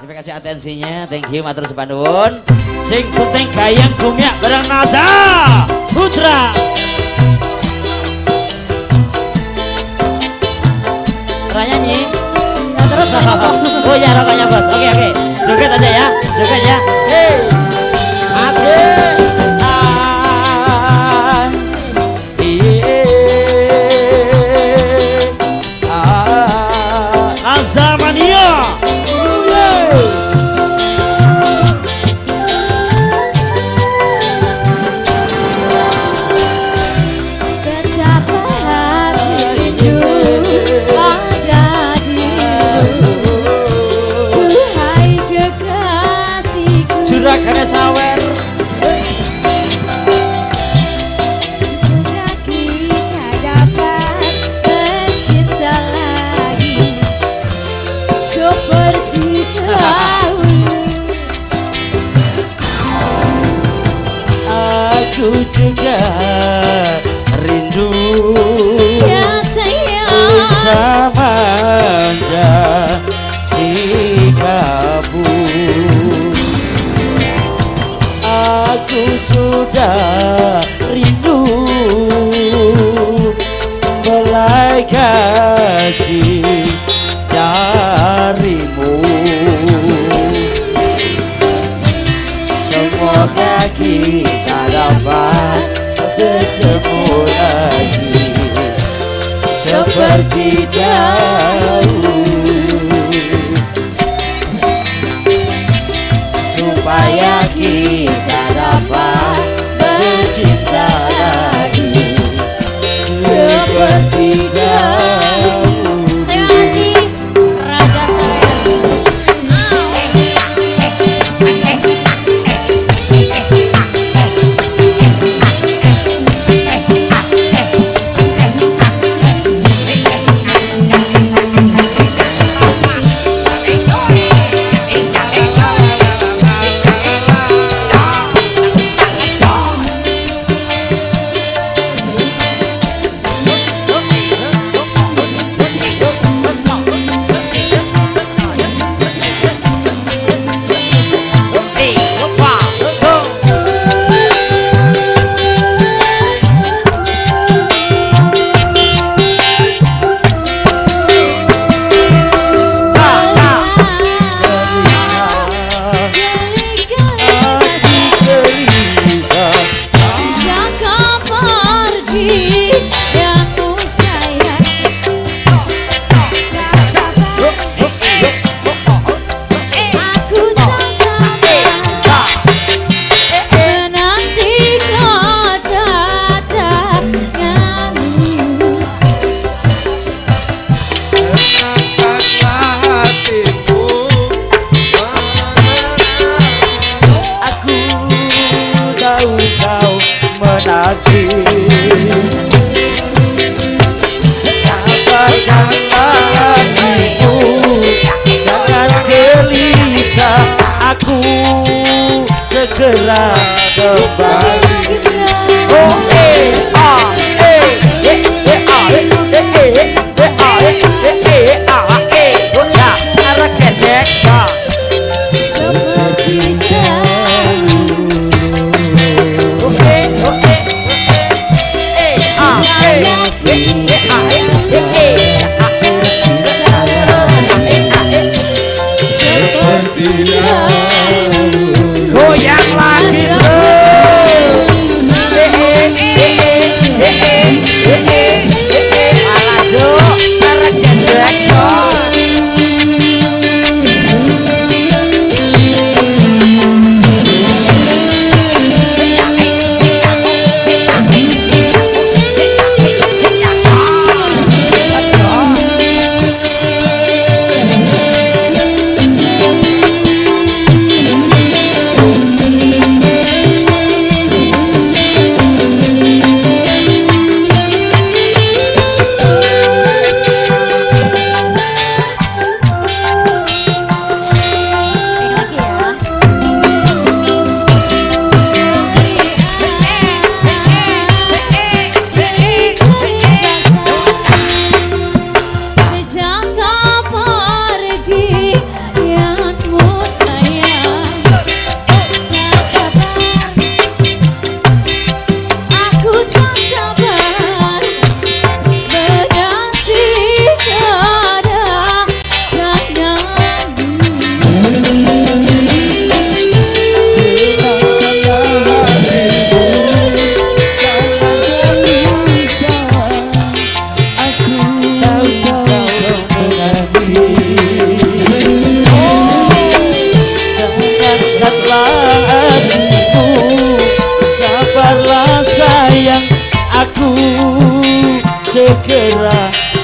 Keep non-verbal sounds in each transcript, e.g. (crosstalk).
Terima kasih atensinya. Thank you matur sepanduun. Sing puting gayang kumyak bareng Nasa Putra. cewek sawer. (laughs) Aku juga Semoga kita dapat bertemu lagi? Seperti dahulu Supaya kita dapat bercinta. aku segera kembali. Oh.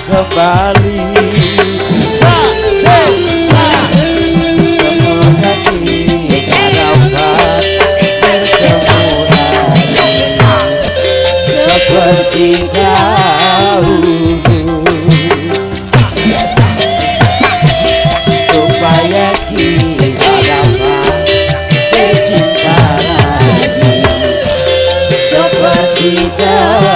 Kembali. Semoga kita dapat bertemu seperti dahulu supaya kita dapat bercinta lagi seperti dahulu